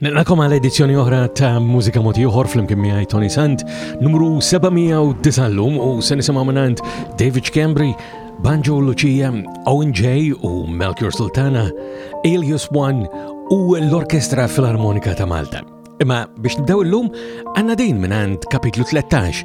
Nilqakom għal edizzjoni oħra ta' Mużika Mod Ieħor flimkien miegħi Tony Sant, numru 709 llum u se nisimgħu mingħand David Schembri, Banjo Lucia, Owen J u Melchior Sultana, Alias One u l-Orkestra Filarmonika ta' Malta. Imma biex nibdew illum għandna din mingħand kapitlu 13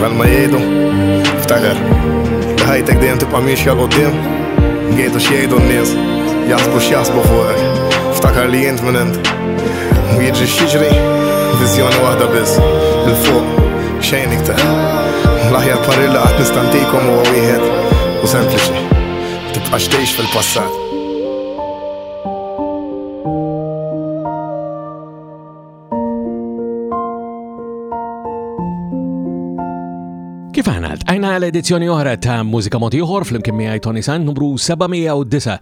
Għal ma jgħidu, ftaħer, ħajtek dejjem tibqa' miexja l qoddim jgħidu x'jgħidu n-nies, jaħsbu x'jaħsbu fuqek, ftakar li jint minn int. U jiġri x'jiġri, viżjoni waħda biss, il fuq xejn iktar. L-aħjar parilla qatt nistantikom huwa wieħed u sempliċi, tibqax tgħix fil-passat. Kif għana, għajna l-edizzjoni oħra ta' Mużika Moti Uħor fl-imkien miħaj Tony San numru 709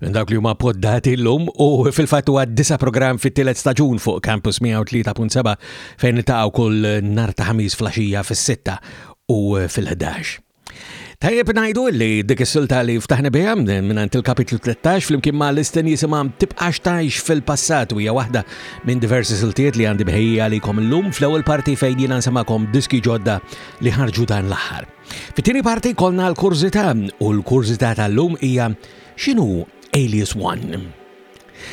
minn dawk li huma poddati l-lum u fil-fatt huwa disa program fit-tielet staġun fuq Campus 103.7 fejn il-taqaw kull nar ta' ħamis flasġija fis-6 u fil-11. Tajjeb ngħidu li dik is-silta li ftaħna biha mingħand il-kapitlu 13 flimkien ma' l-isten jisimha tibqax tajx fil-passat u hija waħda minn diversi siltiet li għandi mħejji għalikom illum fl-ewwel parti fejn jiena nsemakom diski ġodda li ħarġu dan l-aħħar. Fit-tieni parti konna l-kurżità u l-kurżità tal-lum hija x'inhu Alias One.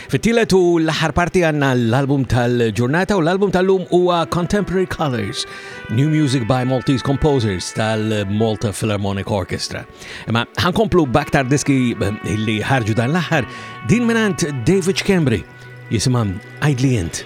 Fit-tielet u l-aħħar parti għandna l-album tal-ġurnata u l-album tal-lum huwa Contemporary Colors, New Music by Maltese Composers tal-Malta Philharmonic Orchestra. Imma ħankomplu baktar diski eh, li ħarġu dan l-aħħar din minant David Schembri jisimam Idly Int.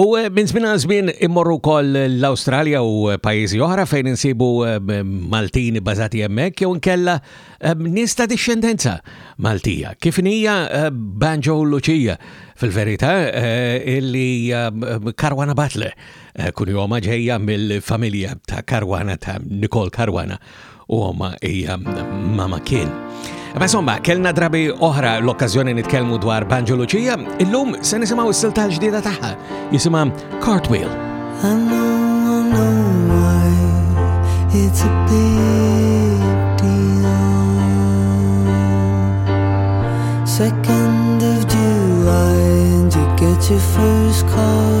U eh, minn żmien għal żmien immorru wkoll l-Awstralja u eh, pajjiżi oħra fejn insibu eh, Maltin bażati hemmhekk jew nkella nies ta' dixxendenza Maltija. Kif hija Banjo Lucia fil-verità illi Karwana Batle kun joma ġejja mill-familja ta' Karwana ta' Nicole Karwana. U għoma hija mama kien. Ma insomma, kellna drabi oħra l-okkazjoni nitkellmu dwar Banjo Lucia, illum se nisimgħu s-silta l-ġdida tagħha, jisimha Cartwheel. I know, I know why it's a big deal. Second of July and you get your first call.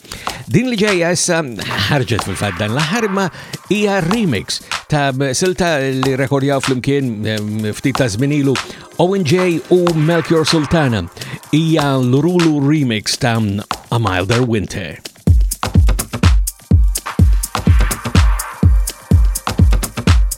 Din li ġejja issa ħarġet fil-fatt dan l-aħħar imma hija remix ta' silta li rekordjaw flimkien ehm, ftit ta' żminilu Owen J u Melchior Sultana hija l-Rulu remix ta' A Milder Winter.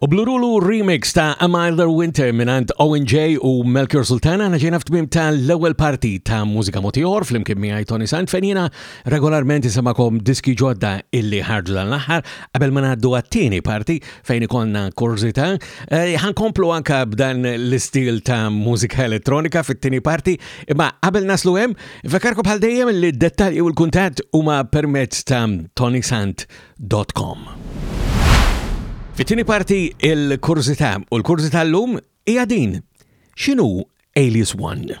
U Blurulu remix ta' A Milder Winter minant Owen J u Melchior Sultana naġena f'tmim ta' l-ewel parti ta' mużika motiħor fl-imkien miħaj Tony Sant fenjina regolarment nisemakom diski ġodda illi ħarġu dan l-aħħar qabel ma għaddu għattini parti fejn ikonna kurzita. Eh, ħankomplu anka b'dan l-istil ta' mużika elettronika fit-tieni parti imma qabel naslu hemm Infakarku bħal dejjem li d-dettalji u l-kuntatt huma permezz ta' tonisant.com. Fit-tieni parti il-kurżità u l-kurżità llum hija din. X'inhu Alias One?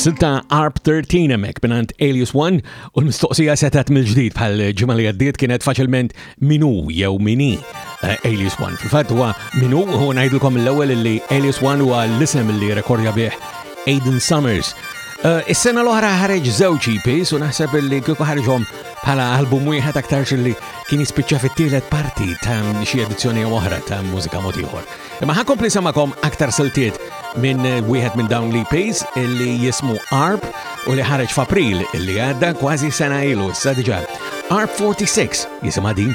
Silta Arp 13 emek binant Alias 1 u l-mistoqsija setat mill-ġdid bħal ġimma li għaddiet kienet faċilment minu jew mini eh, Alias 1. Fil-fatt huwa minu u ngħidilkom l-ewwel li Alias 1 huwa l-isem li rekordja bih Aiden Summers. Eh, is-sena l-oħra ħareġ żewġ EPs u naħseb li kieku ħarġhom bħala album wieħed aktarx li kien jispiċċa fit-tielet parti ta' xi edizzjoni oħra ta' mużika mod ieħor. Imma ħakompli samakom aktar siltiet minn wieħed minn dawn li pace illi jismu ARP u li ħareġ f'April illi għadda kważi sena ilu issa diġà. ARP 46 jisimha din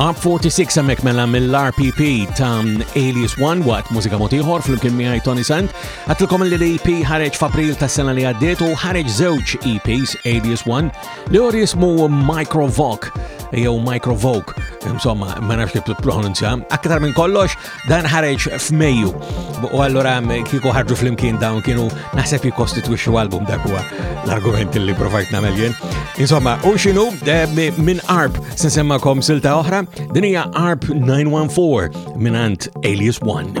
Up 46 għamek mela mill-RPP ta' Alias One waqt mużika motiħor fl-imkien miħaj Tony Sant. Għatilkom li l-EP ħareġ f'April ta' sena li għaddiet u ħareġ żewġ EPs Alias One li għor jismu Microvoc jew Microvoke, insomma, ma nafx kif pronunzja, aktar minn kollox, Dan ħareġ f'Mejju u allura kieku ħarġu flimkien dawn kienu naħseb jikkostitwixxu album dak huwa l-argument li provajt nagħmel jien. Insomma, u x'inhu minn Arp se semmakom silta oħra, din hija Arp 914 minn Alias One.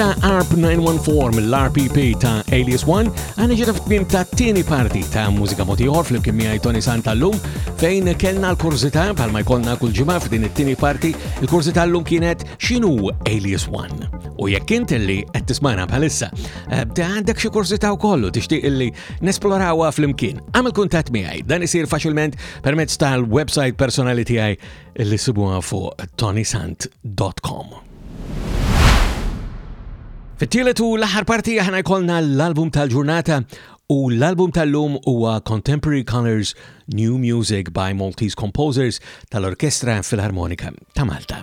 ta' ARP 914 mill-RPP ta' Alias 1 għana ġeta f'tmim ta' tieni parti ta' mużika motiħor fl-imkien miħaj Tony Santa l-lum fejn kellna l-kurzita bħalma jkollna kull ġimgħa f'din it-tieni parti il-kurzita l-lum kienet xinu Alias 1. U jekk int li qed tismana bħalissa Eh, ta' għandek xi kursità wkoll u tixtieq illi nesplorawha flimkien. Għamil kuntatt miegħi, dan isir faċilment permezz tal-website personali tiegħi li sibuha fuq tonisant.com. Fit-tielet u l-aħħar parti aħna jkollna l-album tal-ġurnata u l-album tal-lum huwa Contemporary Colors New Music by Maltese Composers tal-Orkestra Filharmonika ta' Malta.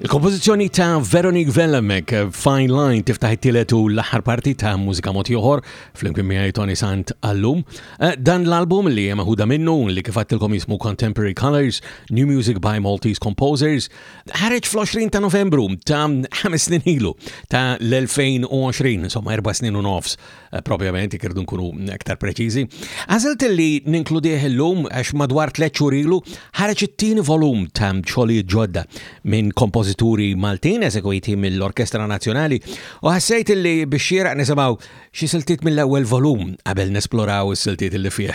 Il-kompożizzjoni ta' Veronique Vellemek Fine Line tiftaħ it-tielet u l-aħħar parti ta' mużika mod ieħor flimkien miegħi Tony Sant għallum. Eh, dan l-album li hemm ħuda minnu li kif għattilkom jismu Contemporary Colors, New Music by Maltese Composers, ħareġ fl-20 ta' Novembru ta' ħames snin ilu ta' l-2020, insomma erba' snin u nofs Eh, probablement ikirdu nkunu aktar preċiżi. Għażilt li ninkludih illum għax madwar tliet xhur ilu ħareġ it-tieni volum ta' xogħlijiet ġodda minn kompożituri Maltin eżekwiti mill-Orkestra Nazzjonali u ħassejt li biex xieraq nisimgħu xi siltiet mill-ewwel volum qabel nesploraw is-siltiet li fih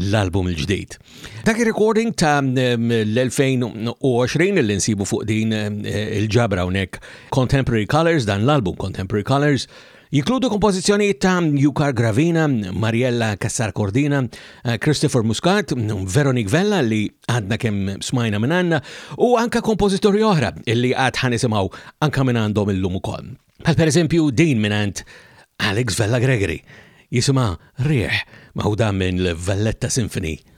l-album il-ġdid. Dak ir-recording ta' l-2020 li nsibu fuq din eh, il-ġabra hawnhekk Contemporary Colors dan l-album Contemporary Colors Jinkludu kompożizzjonijiet ta' Jukar Gravina, Mariella Cassar Cordina, eh, Christopher Muscat, Veronique Vella li għadna kemm smajna minn għandna u anka kompożitori oħra li għad ħanisimgħu anka minn għandhom illum ukoll. Bħal pereżempju din minn għand Alex Vella Gregory jisimha Rieħ maħuda minn Valletta Symphony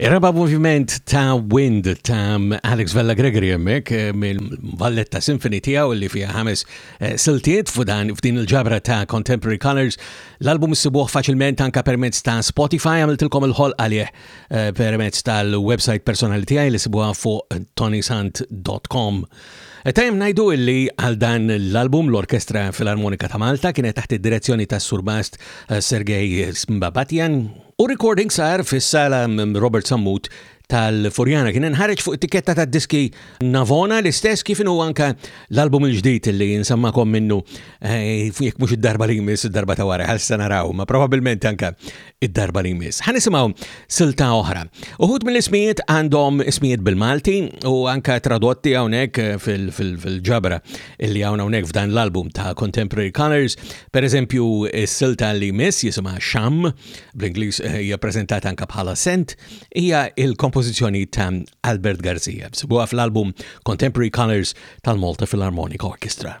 Ir-raba' moviment ta' Wind ta' Alex Vella Gregory hemmhekk eh, mill-Valletta Symphony tiegħu li fiha ħames eh, siltiet f'dan f'din il-ġabra ta' Contemporary Colors. L-album issibuh faċilment anke permezz ta' Spotify għamiltilkom il-ħolq għalih eh, permezz tal-website personali tiegħi li sibuha fuq tonysant.com. Tajem najdu illi għal dan l-album l-Orkestra Filarmonika ta' Malta kienet taħt id-direzzjoni ta' surbast eh, Sergej Smbabatian u recording sar fis-sala mm, Robert Sammut tal-Furjana kien inħareġ fuq etiketta ta' diski Navona l-istess kif inhu anka l-album il-ġdid li nsammakom minnu eh, jekk mhux id-darba li jmiss id-darba ta' wara ħassa naraw ma probabilment anka id-darba li jmiss. Ħa nisimgħu silta oħra. Uħud mill-ismijiet għandhom ismijiet bil-Malti u anka tradotti hawnhekk eh, fil-ġabra illi hawn hawnhekk f'dan l-album ta' Contemporary Colors. Per eżempju, silta li jmiss jisimha Sham, bl-Ingliż eh, hija preżentata anka bħala Sent, hija il-kompożizzjoni ta' Albert Garcia. Sibuha fl-album Contemporary Colors tal-Malta Philharmonic Orchestra.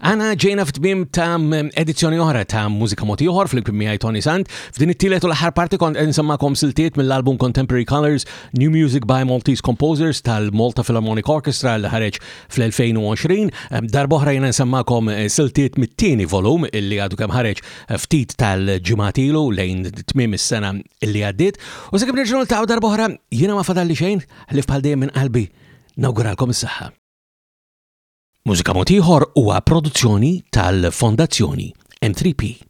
Għana ġejna f'tmim ta' edizzjoni oħra ta' mużika moti oħor fl-imkien miegħi Tony Sant. F'din it-tielet u l-aħħar parti kont qed insemmakom siltiet mill-album Contemporary Colors New Music by Maltese Composers tal-Malta Philharmonic Orchestra li ħareġ fl-2020. Darboħra jiena nsemmakom eh, siltiet mit-tieni volum illi għadu kemm ħareġ eh, ftit tal-ġimatilu lejn tmim is-sena illi għaddiet. U sakemm nerġgħu niltaqgħu darboħra jiena ma fadalli xejn ħlif bħal dejjem minn qalbi. Nawguralkom is-saħħa. Mużika Mod Ieħor huwa produzzjoni tal-Fondazzjoni M3P.